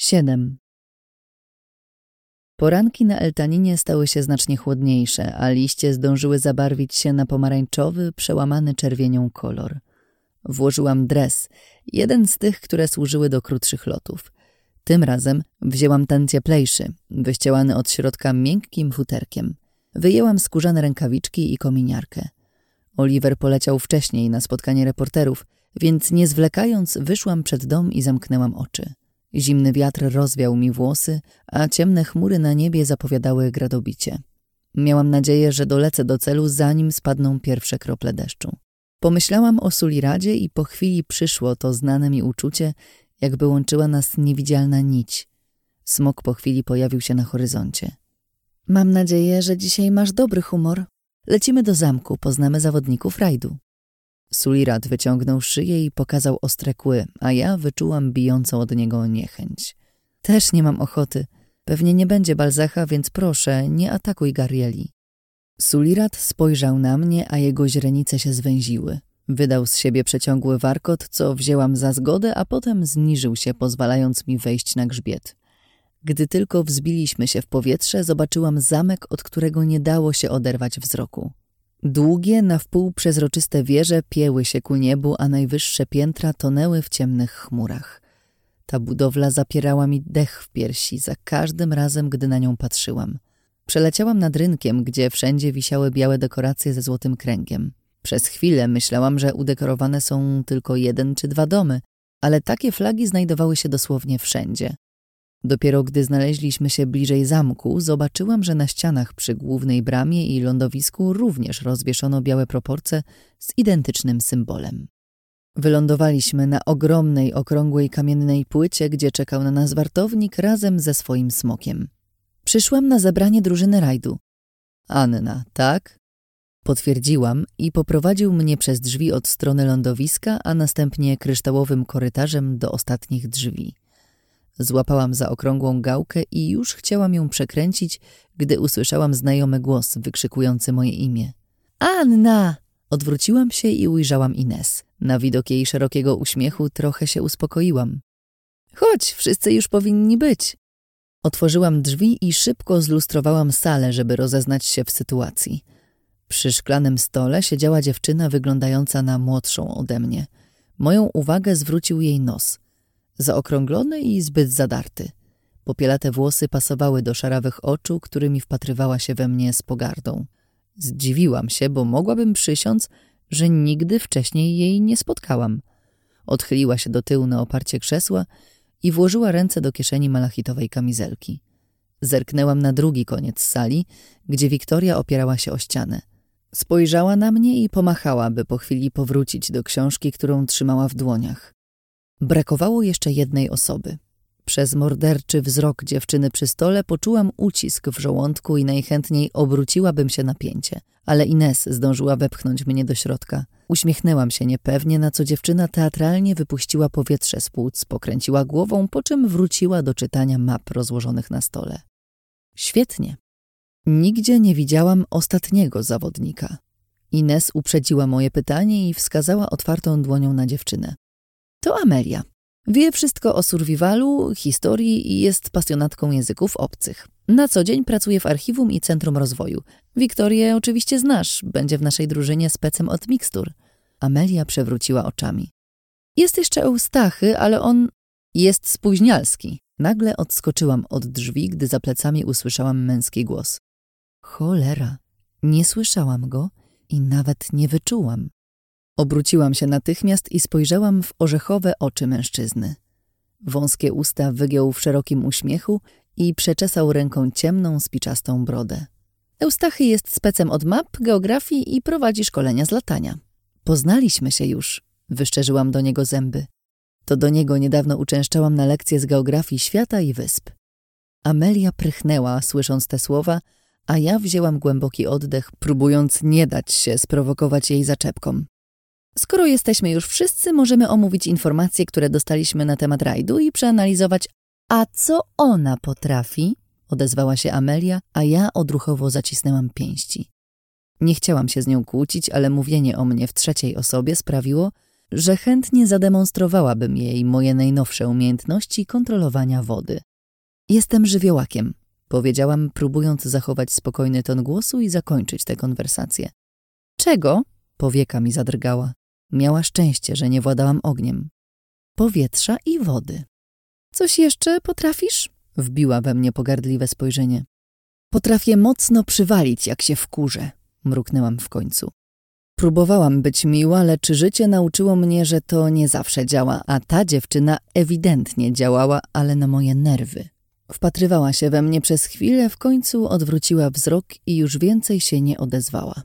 7. Poranki na Eltaninie stały się znacznie chłodniejsze, a liście zdążyły zabarwić się na pomarańczowy, przełamany czerwienią kolor. Włożyłam dres, jeden z tych, które służyły do krótszych lotów. Tym razem wzięłam ten cieplejszy, wyścielany od środka miękkim futerkiem. Wyjęłam skórzane rękawiczki i kominiarkę. Oliver poleciał wcześniej na spotkanie reporterów, więc nie zwlekając wyszłam przed dom i zamknęłam oczy. Zimny wiatr rozwiał mi włosy, a ciemne chmury na niebie zapowiadały gradobicie. Miałam nadzieję, że dolecę do celu, zanim spadną pierwsze krople deszczu. Pomyślałam o Suliradzie i po chwili przyszło to znane mi uczucie, jakby łączyła nas niewidzialna nić. Smok po chwili pojawił się na horyzoncie. Mam nadzieję, że dzisiaj masz dobry humor. Lecimy do zamku, poznamy zawodników rajdu. Sulirat wyciągnął szyję i pokazał ostre kły, a ja wyczułam bijącą od niego niechęć. Też nie mam ochoty. Pewnie nie będzie Balzacha, więc proszę, nie atakuj Garieli. Sulirat spojrzał na mnie, a jego źrenice się zwęziły. Wydał z siebie przeciągły warkot, co wzięłam za zgodę, a potem zniżył się, pozwalając mi wejść na grzbiet. Gdy tylko wzbiliśmy się w powietrze, zobaczyłam zamek, od którego nie dało się oderwać wzroku. Długie, na wpół przezroczyste wieże pieły się ku niebu, a najwyższe piętra tonęły w ciemnych chmurach. Ta budowla zapierała mi dech w piersi za każdym razem, gdy na nią patrzyłam. Przeleciałam nad rynkiem, gdzie wszędzie wisiały białe dekoracje ze złotym kręgiem. Przez chwilę myślałam, że udekorowane są tylko jeden czy dwa domy, ale takie flagi znajdowały się dosłownie wszędzie. Dopiero gdy znaleźliśmy się bliżej zamku, zobaczyłam, że na ścianach przy głównej bramie i lądowisku również rozwieszono białe proporcje z identycznym symbolem. Wylądowaliśmy na ogromnej, okrągłej kamiennej płycie, gdzie czekał na nas wartownik razem ze swoim smokiem. Przyszłam na zebranie drużyny rajdu. Anna, tak? Potwierdziłam i poprowadził mnie przez drzwi od strony lądowiska, a następnie kryształowym korytarzem do ostatnich drzwi. Złapałam za okrągłą gałkę i już chciałam ją przekręcić, gdy usłyszałam znajomy głos wykrzykujący moje imię. Anna! Odwróciłam się i ujrzałam Ines. Na widok jej szerokiego uśmiechu trochę się uspokoiłam. Chodź, wszyscy już powinni być. Otworzyłam drzwi i szybko zlustrowałam salę, żeby rozeznać się w sytuacji. Przy szklanym stole siedziała dziewczyna wyglądająca na młodszą ode mnie. Moją uwagę zwrócił jej nos – zaokrąglony i zbyt zadarty. Popielate włosy pasowały do szarawych oczu, którymi wpatrywała się we mnie z pogardą. Zdziwiłam się, bo mogłabym przysiąc, że nigdy wcześniej jej nie spotkałam. Odchyliła się do tyłu na oparcie krzesła i włożyła ręce do kieszeni malachitowej kamizelki. Zerknęłam na drugi koniec sali, gdzie Wiktoria opierała się o ścianę. Spojrzała na mnie i pomachała, by po chwili powrócić do książki, którą trzymała w dłoniach. Brakowało jeszcze jednej osoby. Przez morderczy wzrok dziewczyny przy stole poczułam ucisk w żołądku i najchętniej obróciłabym się na pięcie, ale Ines zdążyła wepchnąć mnie do środka. Uśmiechnęłam się niepewnie, na co dziewczyna teatralnie wypuściła powietrze z płuc, pokręciła głową, po czym wróciła do czytania map rozłożonych na stole. Świetnie. Nigdzie nie widziałam ostatniego zawodnika. Ines uprzedziła moje pytanie i wskazała otwartą dłonią na dziewczynę. To Amelia. Wie wszystko o survivalu, historii i jest pasjonatką języków obcych. Na co dzień pracuje w archiwum i centrum rozwoju. Wiktorię oczywiście znasz, będzie w naszej drużynie specem od mikstur. Amelia przewróciła oczami. Jest jeszcze Eustachy, ale on jest spóźnialski. Nagle odskoczyłam od drzwi, gdy za plecami usłyszałam męski głos. Cholera, nie słyszałam go i nawet nie wyczułam. Obróciłam się natychmiast i spojrzałam w orzechowe oczy mężczyzny. Wąskie usta wygiął w szerokim uśmiechu i przeczesał ręką ciemną, spiczastą brodę. Eustachy jest specem od map, geografii i prowadzi szkolenia z latania. Poznaliśmy się już, wyszczerzyłam do niego zęby. To do niego niedawno uczęszczałam na lekcje z geografii świata i wysp. Amelia prychnęła, słysząc te słowa, a ja wzięłam głęboki oddech, próbując nie dać się sprowokować jej zaczepkom. Skoro jesteśmy już wszyscy, możemy omówić informacje, które dostaliśmy na temat rajdu i przeanalizować, a co ona potrafi? Odezwała się Amelia, a ja odruchowo zacisnęłam pięści. Nie chciałam się z nią kłócić, ale mówienie o mnie w trzeciej osobie sprawiło, że chętnie zademonstrowałabym jej moje najnowsze umiejętności kontrolowania wody. Jestem żywiołakiem, powiedziałam, próbując zachować spokojny ton głosu i zakończyć tę konwersację. Czego? Powieka mi zadrgała. Miała szczęście, że nie władałam ogniem. Powietrza i wody. Coś jeszcze potrafisz? Wbiła we mnie pogardliwe spojrzenie. Potrafię mocno przywalić, jak się wkurzę, mruknęłam w końcu. Próbowałam być miła, lecz życie nauczyło mnie, że to nie zawsze działa, a ta dziewczyna ewidentnie działała, ale na moje nerwy. Wpatrywała się we mnie przez chwilę, w końcu odwróciła wzrok i już więcej się nie odezwała.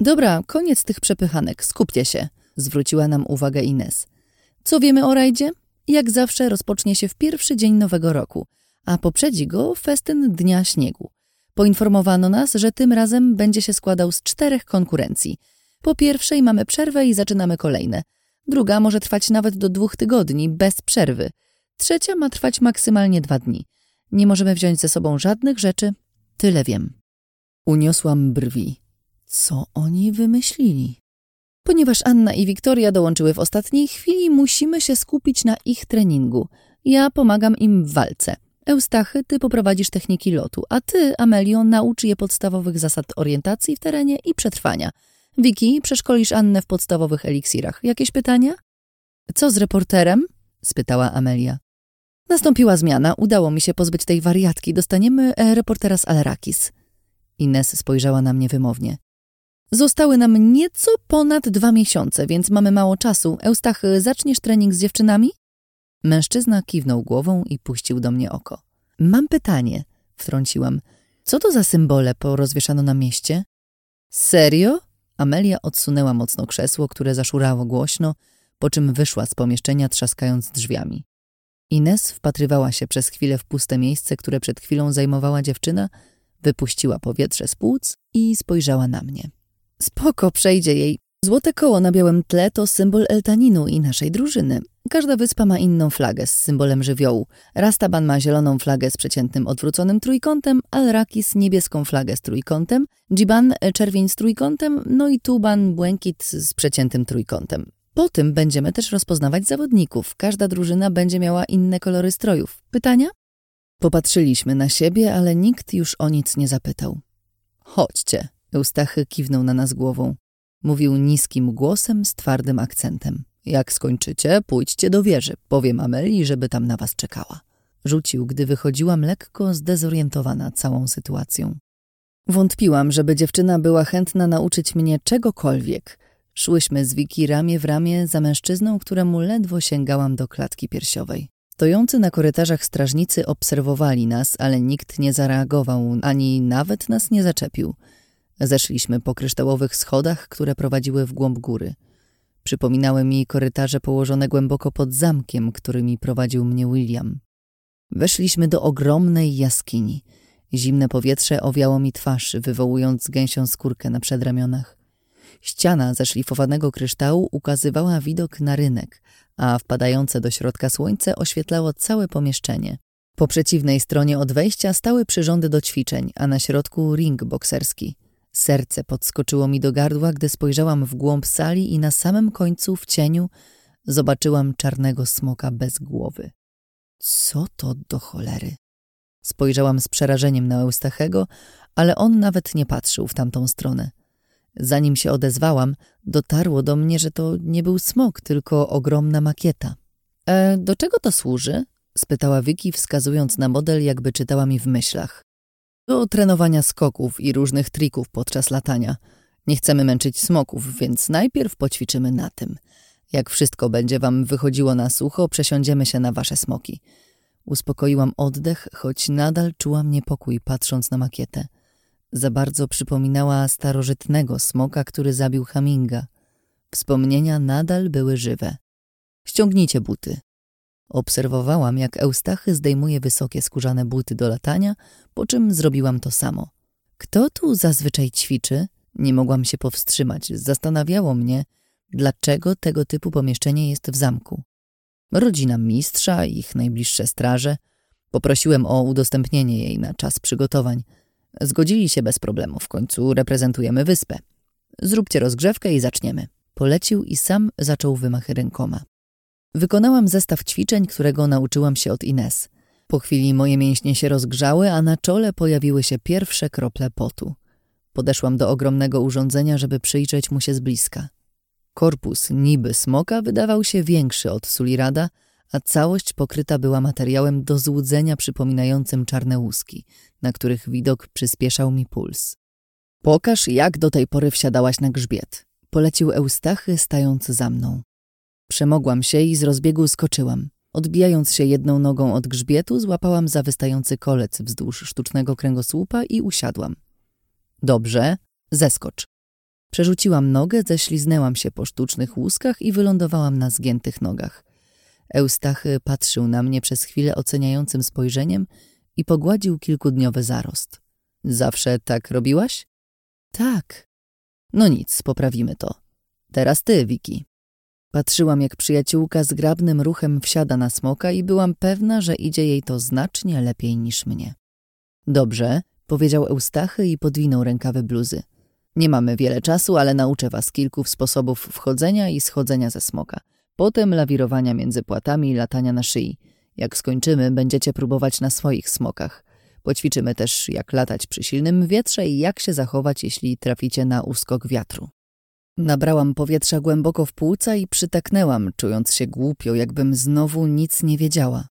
Dobra, koniec tych przepychanek, skupcie się, zwróciła nam uwagę Ines. Co wiemy o rajdzie? Jak zawsze rozpocznie się w pierwszy dzień nowego roku, a poprzedzi go festyn Dnia Śniegu. Poinformowano nas, że tym razem będzie się składał z czterech konkurencji. Po pierwszej mamy przerwę i zaczynamy kolejne. Druga może trwać nawet do dwóch tygodni, bez przerwy. Trzecia ma trwać maksymalnie dwa dni. Nie możemy wziąć ze sobą żadnych rzeczy. Tyle wiem. Uniosłam brwi. Co oni wymyślili? Ponieważ Anna i Wiktoria dołączyły w ostatniej chwili, musimy się skupić na ich treningu. Ja pomagam im w walce. Eustachy, ty poprowadzisz techniki lotu, a ty, Amelio, naucz je podstawowych zasad orientacji w terenie i przetrwania. Wiki, przeszkolisz Annę w podstawowych eliksirach. Jakieś pytania? Co z reporterem? spytała Amelia. Nastąpiła zmiana, udało mi się pozbyć tej wariatki. Dostaniemy e, reportera z Alrakis. Ines spojrzała na mnie wymownie. Zostały nam nieco ponad dwa miesiące, więc mamy mało czasu. Eustachy, zaczniesz trening z dziewczynami? Mężczyzna kiwnął głową i puścił do mnie oko. Mam pytanie, wtrąciłam. Co to za symbole porozwieszano na mieście? Serio? Amelia odsunęła mocno krzesło, które zaszurało głośno, po czym wyszła z pomieszczenia, trzaskając drzwiami. Ines wpatrywała się przez chwilę w puste miejsce, które przed chwilą zajmowała dziewczyna, wypuściła powietrze z płuc i spojrzała na mnie. Spoko, przejdzie jej. Złote koło na białym tle to symbol Eltaninu i naszej drużyny. Każda wyspa ma inną flagę z symbolem żywiołu. Rastaban ma zieloną flagę z przeciętnym odwróconym trójkątem, Al-Rakis niebieską flagę z trójkątem, Djiban czerwień z trójkątem, no i Tuban błękit z przeciętym trójkątem. Po tym będziemy też rozpoznawać zawodników. Każda drużyna będzie miała inne kolory strojów. Pytania? Popatrzyliśmy na siebie, ale nikt już o nic nie zapytał. Chodźcie, Eustachy kiwnął na nas głową. Mówił niskim głosem z twardym akcentem. Jak skończycie, pójdźcie do wieży. Powiem Ameli, żeby tam na was czekała. Rzucił, gdy wychodziłam lekko zdezorientowana całą sytuacją. Wątpiłam, żeby dziewczyna była chętna nauczyć mnie czegokolwiek. Szłyśmy z Wiki ramię w ramię za mężczyzną, któremu ledwo sięgałam do klatki piersiowej. Stojący na korytarzach strażnicy obserwowali nas, ale nikt nie zareagował, ani nawet nas nie zaczepił. Zeszliśmy po kryształowych schodach, które prowadziły w głąb góry. Przypominały mi korytarze położone głęboko pod zamkiem, którymi prowadził mnie William. Weszliśmy do ogromnej jaskini. Zimne powietrze owiało mi twarz, wywołując gęsią skórkę na przedramionach. Ściana ze szlifowanego kryształu ukazywała widok na rynek, a wpadające do środka słońce oświetlało całe pomieszczenie. Po przeciwnej stronie od wejścia stały przyrządy do ćwiczeń, a na środku ring bokserski. Serce podskoczyło mi do gardła, gdy spojrzałam w głąb sali i na samym końcu, w cieniu, zobaczyłam czarnego smoka bez głowy. Co to do cholery? Spojrzałam z przerażeniem na Eustachego, ale on nawet nie patrzył w tamtą stronę. Zanim się odezwałam, dotarło do mnie, że to nie był smok, tylko ogromna makieta. E, do czego to służy? spytała Wiki, wskazując na model, jakby czytała mi w myślach. Do trenowania skoków i różnych trików podczas latania. Nie chcemy męczyć smoków, więc najpierw poćwiczymy na tym. Jak wszystko będzie wam wychodziło na sucho, przesiądziemy się na wasze smoki. Uspokoiłam oddech, choć nadal czułam niepokój, patrząc na makietę. Za bardzo przypominała starożytnego smoka, który zabił Haminga. Wspomnienia nadal były żywe. Ściągnijcie buty. Obserwowałam, jak Eustachy zdejmuje wysokie skórzane buty do latania, po czym zrobiłam to samo. Kto tu zazwyczaj ćwiczy? Nie mogłam się powstrzymać. Zastanawiało mnie, dlaczego tego typu pomieszczenie jest w zamku. Rodzina mistrza, ich najbliższe straże. Poprosiłem o udostępnienie jej na czas przygotowań. Zgodzili się bez problemu, w końcu reprezentujemy wyspę. Zróbcie rozgrzewkę i zaczniemy. Polecił i sam zaczął wymachy rękoma. Wykonałam zestaw ćwiczeń, którego nauczyłam się od Ines. Po chwili moje mięśnie się rozgrzały, a na czole pojawiły się pierwsze krople potu. Podeszłam do ogromnego urządzenia, żeby przyjrzeć mu się z bliska. Korpus niby smoka wydawał się większy od Sulirada, a całość pokryta była materiałem do złudzenia przypominającym czarne łuski, na których widok przyspieszał mi puls. Pokaż, jak do tej pory wsiadałaś na grzbiet. Polecił Eustachy, stając za mną. Przemogłam się i z rozbiegu skoczyłam. Odbijając się jedną nogą od grzbietu, złapałam za wystający kolec wzdłuż sztucznego kręgosłupa i usiadłam. Dobrze, zeskocz. Przerzuciłam nogę, ześliznęłam się po sztucznych łuskach i wylądowałam na zgiętych nogach. Eustachy patrzył na mnie przez chwilę oceniającym spojrzeniem i pogładził kilkudniowy zarost. Zawsze tak robiłaś? Tak. No nic, poprawimy to. Teraz ty, Wiki. Patrzyłam, jak przyjaciółka zgrabnym ruchem wsiada na smoka i byłam pewna, że idzie jej to znacznie lepiej niż mnie. Dobrze, powiedział Eustachy i podwinął rękawy bluzy. Nie mamy wiele czasu, ale nauczę was kilku sposobów wchodzenia i schodzenia ze smoka. Potem lawirowania między płatami i latania na szyi. Jak skończymy, będziecie próbować na swoich smokach. Poćwiczymy też, jak latać przy silnym wietrze i jak się zachować, jeśli traficie na uskok wiatru. Nabrałam powietrza głęboko w płuca i przytaknęłam, czując się głupio, jakbym znowu nic nie wiedziała.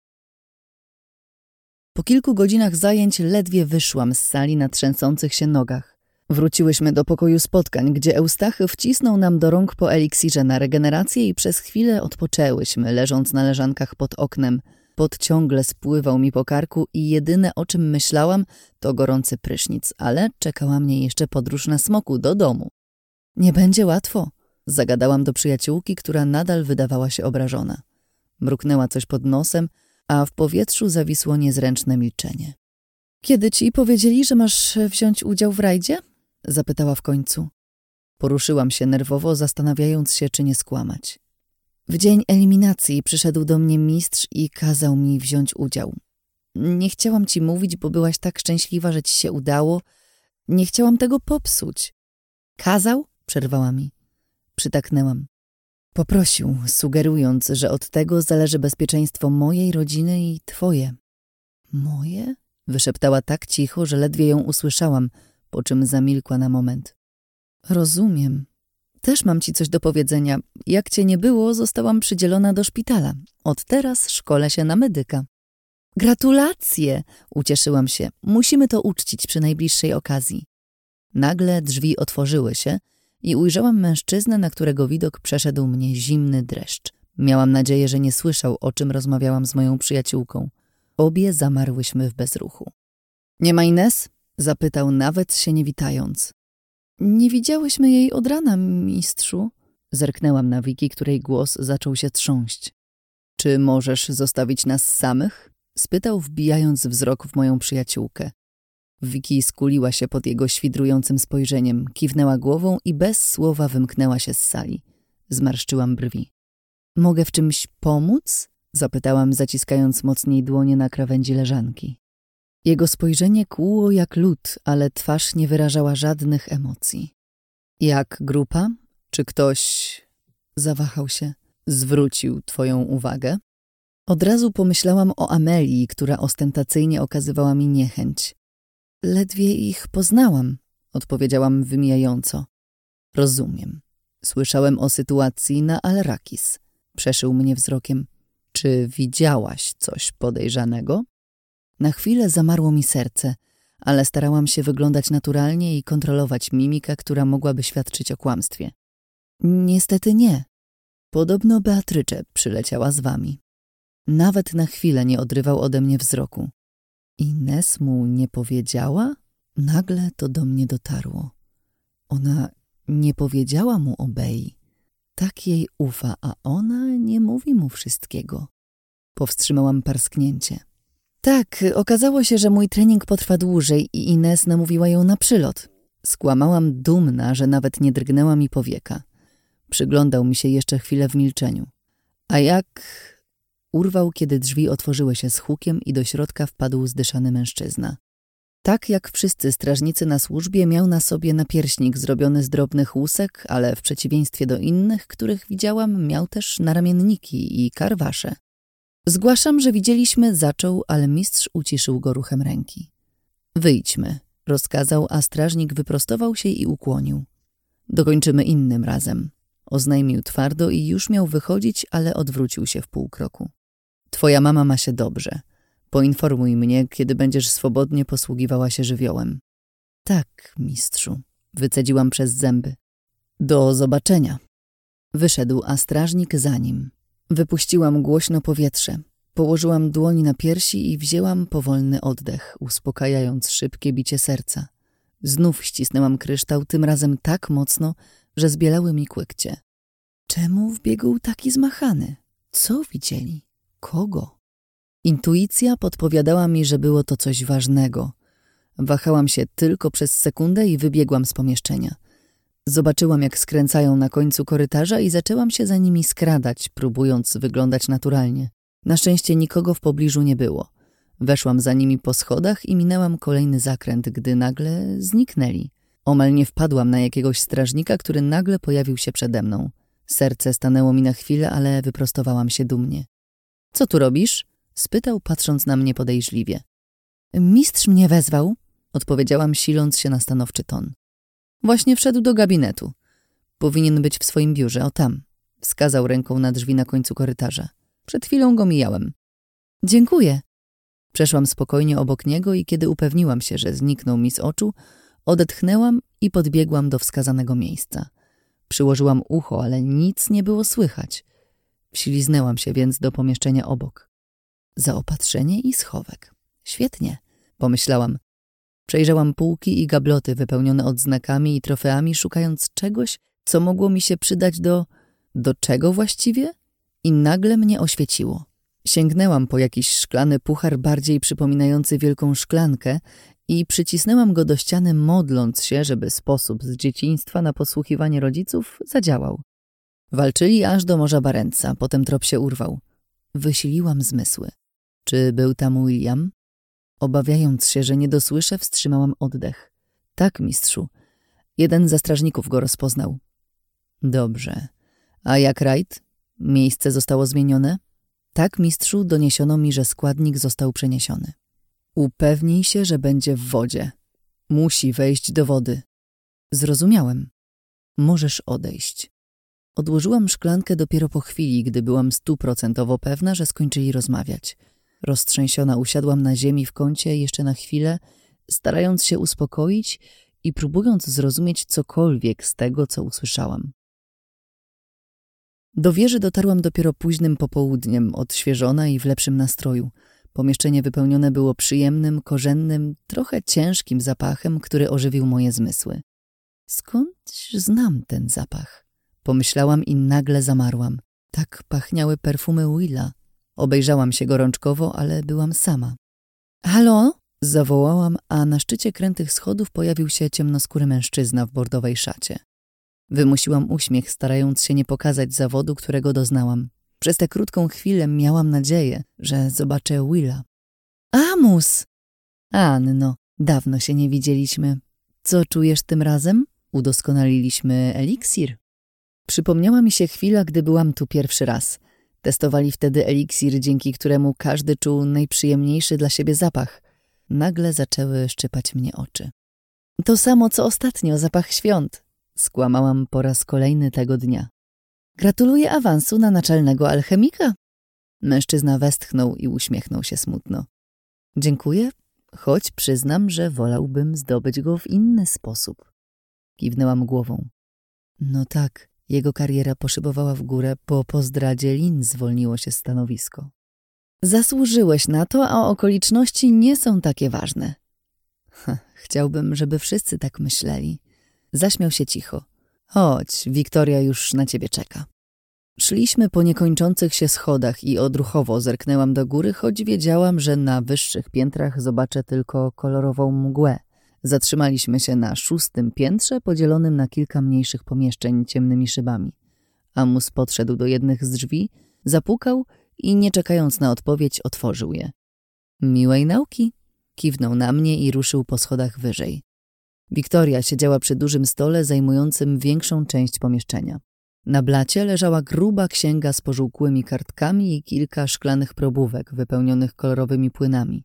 Po kilku godzinach zajęć ledwie wyszłam z sali na trzęsących się nogach. Wróciłyśmy do pokoju spotkań, gdzie Eustachy wcisnął nam do rąk po eliksirze na regenerację i przez chwilę odpoczęłyśmy, leżąc na leżankach pod oknem. Pot ciągle spływał mi po karku i jedyne o czym myślałam to gorący prysznic, ale czekała mnie jeszcze podróż na smoku do domu. Nie będzie łatwo, zagadałam do przyjaciółki, która nadal wydawała się obrażona. Mruknęła coś pod nosem, a w powietrzu zawisło niezręczne milczenie. Kiedy ci powiedzieli, że masz wziąć udział w rajdzie? Zapytała w końcu. Poruszyłam się nerwowo, zastanawiając się, czy nie skłamać. W dzień eliminacji przyszedł do mnie mistrz i kazał mi wziąć udział. Nie chciałam ci mówić, bo byłaś tak szczęśliwa, że ci się udało. Nie chciałam tego popsuć. Kazał? Przerwała mi. Przytaknęłam. Poprosił, sugerując, że od tego zależy bezpieczeństwo mojej rodziny i twoje. Moje? Wyszeptała tak cicho, że ledwie ją usłyszałam, po czym zamilkła na moment. Rozumiem. Też mam ci coś do powiedzenia. Jak cię nie było, zostałam przydzielona do szpitala. Od teraz szkolę się na medyka. Gratulacje! Ucieszyłam się. Musimy to uczcić przy najbliższej okazji. Nagle drzwi otworzyły się i ujrzałam mężczyznę, na którego widok przeszedł mnie zimny dreszcz. Miałam nadzieję, że nie słyszał, o czym rozmawiałam z moją przyjaciółką. Obie zamarłyśmy w bezruchu. Nie ma Ines? Zapytał nawet się nie witając. Nie widziałyśmy jej od rana, mistrzu. Zerknęłam na Wiki, której głos zaczął się trząść. Czy możesz zostawić nas samych? Spytał, wbijając wzrok w moją przyjaciółkę. Wiki skuliła się pod jego świdrującym spojrzeniem, kiwnęła głową i bez słowa wymknęła się z sali. Zmarszczyłam brwi. Mogę w czymś pomóc? Zapytałam, zaciskając mocniej dłonie na krawędzi leżanki. Jego spojrzenie kłuło jak lód, ale twarz nie wyrażała żadnych emocji. Jak grupa? Czy ktoś... Zawahał się. Zwrócił twoją uwagę? Od razu pomyślałam o Amelii, która ostentacyjnie okazywała mi niechęć. Ledwie ich poznałam, odpowiedziałam wymijająco. Rozumiem. Słyszałem o sytuacji na Alrakis. Przeszył mnie wzrokiem. Czy widziałaś coś podejrzanego? Na chwilę zamarło mi serce, ale starałam się wyglądać naturalnie i kontrolować mimikę, która mogłaby świadczyć o kłamstwie. Niestety nie. Podobno Beatrycze przyleciała z wami. Nawet na chwilę nie odrywał ode mnie wzroku. Ines mu nie powiedziała? Nagle to do mnie dotarło. Ona nie powiedziała mu o Bei. Tak jej ufa, a ona nie mówi mu wszystkiego. Powstrzymałam parsknięcie. Tak, okazało się, że mój trening potrwa dłużej i Ines namówiła ją na przylot. Skłamałam dumna, że nawet nie drgnęła mi powieka. Przyglądał mi się jeszcze chwilę w milczeniu. A jak... Urwał, kiedy drzwi otworzyły się z hukiem i do środka wpadł zdyszany mężczyzna. Tak jak wszyscy strażnicy na służbie, miał na sobie napierśnik zrobiony z drobnych łusek, ale w przeciwieństwie do innych, których widziałam, miał też naramienniki i karwasze. Zgłaszam, że widzieliśmy, zaczął, ale mistrz uciszył go ruchem ręki. Wyjdźmy, rozkazał, a strażnik wyprostował się i ukłonił. Dokończymy innym razem. Oznajmił twardo i już miał wychodzić, ale odwrócił się w pół kroku. Twoja mama ma się dobrze. Poinformuj mnie, kiedy będziesz swobodnie posługiwała się żywiołem. Tak, mistrzu, wycedziłam przez zęby. Do zobaczenia. Wyszedł, a strażnik za nim. Wypuściłam głośno powietrze. Położyłam dłoń na piersi i wzięłam powolny oddech, uspokajając szybkie bicie serca. Znów ścisnęłam kryształ, tym razem tak mocno, że zbielały mi kłykcie. Czemu wbiegł taki zmachany? Co widzieli? Kogo? Intuicja podpowiadała mi, że było to coś ważnego. Wahałam się tylko przez sekundę i wybiegłam z pomieszczenia. Zobaczyłam, jak skręcają na końcu korytarza i zaczęłam się za nimi skradać, próbując wyglądać naturalnie. Na szczęście nikogo w pobliżu nie było. Weszłam za nimi po schodach i minęłam kolejny zakręt, gdy nagle zniknęli. Omal nie wpadłam na jakiegoś strażnika, który nagle pojawił się przede mną. Serce stanęło mi na chwilę, ale wyprostowałam się dumnie. – Co tu robisz? – spytał, patrząc na mnie podejrzliwie. – Mistrz mnie wezwał – odpowiedziałam, siląc się na stanowczy ton. Właśnie wszedł do gabinetu. Powinien być w swoim biurze, o tam. Wskazał ręką na drzwi na końcu korytarza. Przed chwilą go mijałem. Dziękuję. Przeszłam spokojnie obok niego i kiedy upewniłam się, że zniknął mi z oczu, odetchnęłam i podbiegłam do wskazanego miejsca. Przyłożyłam ucho, ale nic nie było słychać. Wśliznęłam się więc do pomieszczenia obok. Zaopatrzenie i schowek. Świetnie, pomyślałam. Przejrzałam półki i gabloty wypełnione odznakami i trofeami, szukając czegoś, co mogło mi się przydać do... do czego właściwie? I nagle mnie oświeciło. Sięgnęłam po jakiś szklany puchar bardziej przypominający wielką szklankę i przycisnęłam go do ściany, modląc się, żeby sposób z dzieciństwa na posłuchiwanie rodziców zadziałał. Walczyli aż do Morza Barenca, potem trop się urwał. Wysiliłam zmysły. Czy był tam William? Obawiając się, że nie dosłyszę, wstrzymałam oddech. Tak, mistrzu. Jeden ze strażników go rozpoznał. Dobrze. A jak rajd? Miejsce zostało zmienione? Tak, mistrzu, doniesiono mi, że składnik został przeniesiony. Upewnij się, że będzie w wodzie. Musi wejść do wody. Zrozumiałem. Możesz odejść. Odłożyłam szklankę dopiero po chwili, gdy byłam stuprocentowo pewna, że skończyli rozmawiać. Roztrzęsiona usiadłam na ziemi w kącie jeszcze na chwilę, starając się uspokoić i próbując zrozumieć cokolwiek z tego, co usłyszałam. Do wieży dotarłam dopiero późnym popołudniem, odświeżona i w lepszym nastroju. Pomieszczenie wypełnione było przyjemnym, korzennym, trochę ciężkim zapachem, który ożywił moje zmysły. Skądś znam ten zapach? Pomyślałam i nagle zamarłam. Tak pachniały perfumy Willa. Obejrzałam się gorączkowo, ale byłam sama. Halo? Zawołałam, a na szczycie krętych schodów pojawił się ciemnoskóry mężczyzna w bordowej szacie. Wymusiłam uśmiech, starając się nie pokazać zawodu, którego doznałam. Przez tę krótką chwilę miałam nadzieję, że zobaczę Willa. Amus! Anno, dawno się nie widzieliśmy. Co czujesz tym razem? Udoskonaliliśmy eliksir. Przypomniała mi się chwila, gdy byłam tu pierwszy raz. Testowali wtedy eliksir, dzięki któremu każdy czuł najprzyjemniejszy dla siebie zapach. Nagle zaczęły szczypać mnie oczy. To samo, co ostatnio, zapach świąt. Skłamałam po raz kolejny tego dnia. Gratuluję awansu na naczelnego alchemika. Mężczyzna westchnął i uśmiechnął się smutno. Dziękuję, choć przyznam, że wolałbym zdobyć go w inny sposób. Kiwnęłam głową. No tak, jego kariera poszybowała w górę, po pozdradzie Lin zwolniło się stanowisko. Zasłużyłeś na to, a okoliczności nie są takie ważne. Chciałbym, żeby wszyscy tak myśleli. Zaśmiał się cicho. Chodź, Wiktoria już na ciebie czeka. Szliśmy po niekończących się schodach i odruchowo zerknęłam do góry, choć wiedziałam, że na wyższych piętrach zobaczę tylko kolorową mgłę. Zatrzymaliśmy się na szóstym piętrze, podzielonym na kilka mniejszych pomieszczeń ciemnymi szybami. Amus podszedł do jednych z drzwi, zapukał i nie czekając na odpowiedź otworzył je. Miłej nauki, Kiwnął na mnie i ruszył po schodach wyżej. Wiktoria siedziała przy dużym stole zajmującym większą część pomieszczenia. Na blacie leżała gruba księga z pożółkłymi kartkami i kilka szklanych probówek wypełnionych kolorowymi płynami.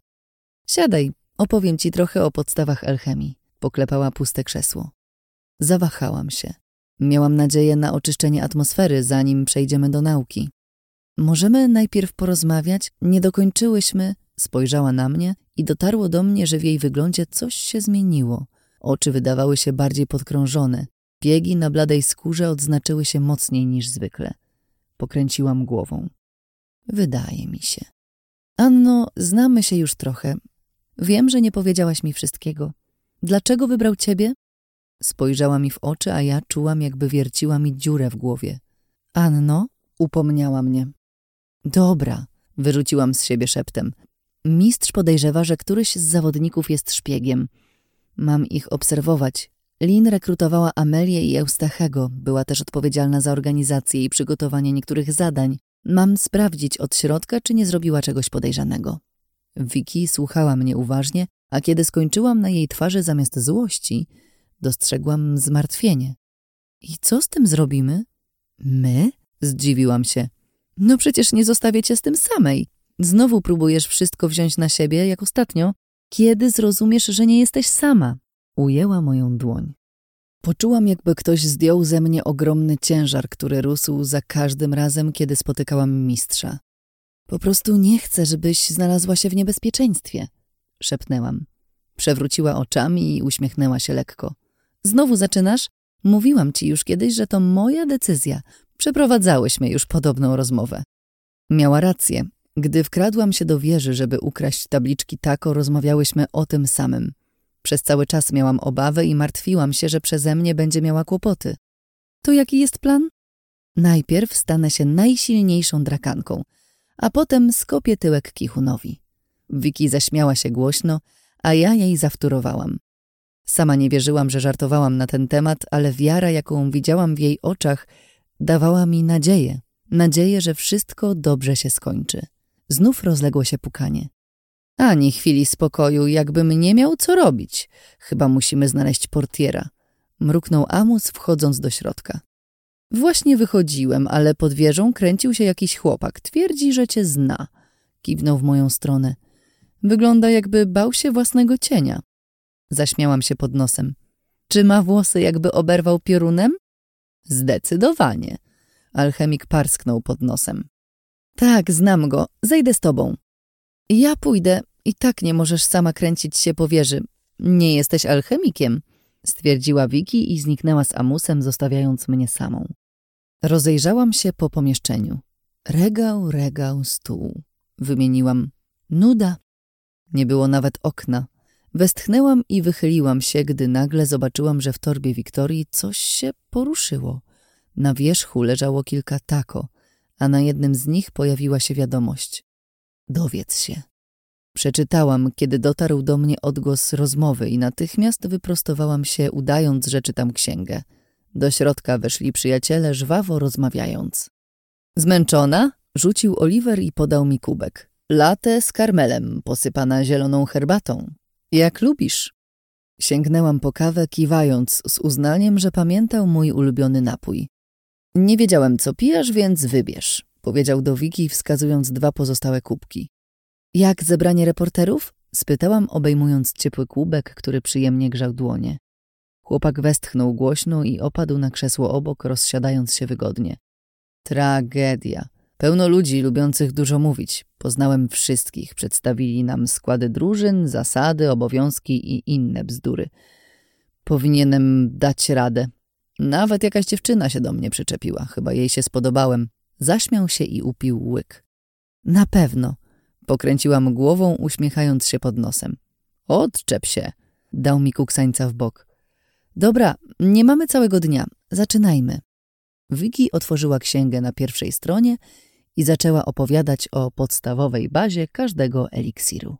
Siadaj, opowiem ci trochę o podstawach alchemii. Poklepała puste krzesło. Zawahałam się. Miałam nadzieję na oczyszczenie atmosfery, zanim przejdziemy do nauki. Możemy najpierw porozmawiać? Nie dokończyłyśmy. Spojrzała na mnie i dotarło do mnie, że w jej wyglądzie coś się zmieniło. Oczy wydawały się bardziej podkrążone. Biegi na bladej skórze odznaczyły się mocniej niż zwykle. Pokręciłam głową. Wydaje mi się. Anno, znamy się już trochę. Wiem, że nie powiedziałaś mi wszystkiego. Dlaczego wybrał ciebie? Spojrzała mi w oczy, a ja czułam, jakby wierciła mi dziurę w głowie. Anno, upomniała mnie. Dobra, wyrzuciłam z siebie szeptem. Mistrz podejrzewa, że któryś z zawodników jest szpiegiem. Mam ich obserwować. Lin rekrutowała Amelię i Eustachego. Była też odpowiedzialna za organizację i przygotowanie niektórych zadań. Mam sprawdzić od środka, czy nie zrobiła czegoś podejrzanego. Vicky słuchała mnie uważnie, a kiedy skończyłam na jej twarzy zamiast złości, dostrzegłam zmartwienie. I co z tym zrobimy? My? Zdziwiłam się. No przecież nie zostawię cię z tym samej. Znowu próbujesz wszystko wziąć na siebie, jak ostatnio. Kiedy zrozumiesz, że nie jesteś sama? Ujęła moją dłoń. Poczułam, jakby ktoś zdjął ze mnie ogromny ciężar, który rósł za każdym razem, kiedy spotykałam mistrza. Po prostu nie chcę, żebyś znalazła się w niebezpieczeństwie, szepnęłam. Przewróciła oczami i uśmiechnęła się lekko. Znowu zaczynasz? Mówiłam ci już kiedyś, że to moja decyzja. Przeprowadzałyśmy już podobną rozmowę. Miała rację. Gdy wkradłam się do wieży, żeby ukraść tabliczki tako, rozmawiałyśmy o tym samym. Przez cały czas miałam obawę i martwiłam się, że przeze mnie będzie miała kłopoty. To jaki jest plan? Najpierw stanę się najsilniejszą drakanką, a potem skopię tyłek Kichunowi. Wiki zaśmiała się głośno, a ja jej zawtórowałam. Sama nie wierzyłam, że żartowałam na ten temat, ale wiara, jaką widziałam w jej oczach, dawała mi nadzieję. Nadzieję, że wszystko dobrze się skończy. Znów rozległo się pukanie. Ani chwili spokoju, jakbym nie miał co robić. Chyba musimy znaleźć portiera. Mruknął Amus, wchodząc do środka. Właśnie wychodziłem, ale pod wieżą kręcił się jakiś chłopak. Twierdzi, że cię zna. Kiwnął w moją stronę. Wygląda, jakby bał się własnego cienia. Zaśmiałam się pod nosem. Czy ma włosy, jakby oberwał piorunem? Zdecydowanie. Alchemik parsknął pod nosem. Tak, znam go. Zejdę z tobą. Ja pójdę. I tak nie możesz sama kręcić się po wieży. Nie jesteś alchemikiem, stwierdziła Wiki i zniknęła z Amusem, zostawiając mnie samą. Rozejrzałam się po pomieszczeniu. Regał, regał, stół. Wymieniłam. Nuda. Nie było nawet okna. Westchnęłam i wychyliłam się, gdy nagle zobaczyłam, że w torbie Wiktorii coś się poruszyło. Na wierzchu leżało kilka tako, a na jednym z nich pojawiła się wiadomość. Dowiedz się. Przeczytałam, kiedy dotarł do mnie odgłos rozmowy i natychmiast wyprostowałam się, udając, że czytam księgę. Do środka weszli przyjaciele, żwawo rozmawiając. Zmęczona? Rzucił Oliver i podał mi kubek. Latę z karmelem, posypana zieloną herbatą. Jak lubisz. Sięgnęłam po kawę, kiwając z uznaniem, że pamiętał mój ulubiony napój. Nie wiedziałem, co pijesz, więc wybierz, powiedział do Wiki, wskazując dwa pozostałe kubki. Jak zebranie reporterów? spytałam, obejmując ciepły kubek, który przyjemnie grzał dłonie. Chłopak westchnął głośno i opadł na krzesło obok, rozsiadając się wygodnie. Tragedia. Pełno ludzi lubiących dużo mówić. Poznałem wszystkich. Przedstawili nam składy drużyn, zasady, obowiązki i inne bzdury. Powinienem dać radę. Nawet jakaś dziewczyna się do mnie przyczepiła. Chyba jej się spodobałem. Zaśmiał się i upił łyk. Na pewno. Pokręciłam głową, uśmiechając się pod nosem. Odczep się. Dał mi kuksańca w bok. Dobra, nie mamy całego dnia. Zaczynajmy. Wiki otworzyła księgę na pierwszej stronie i zaczęła opowiadać o podstawowej bazie każdego eliksiru.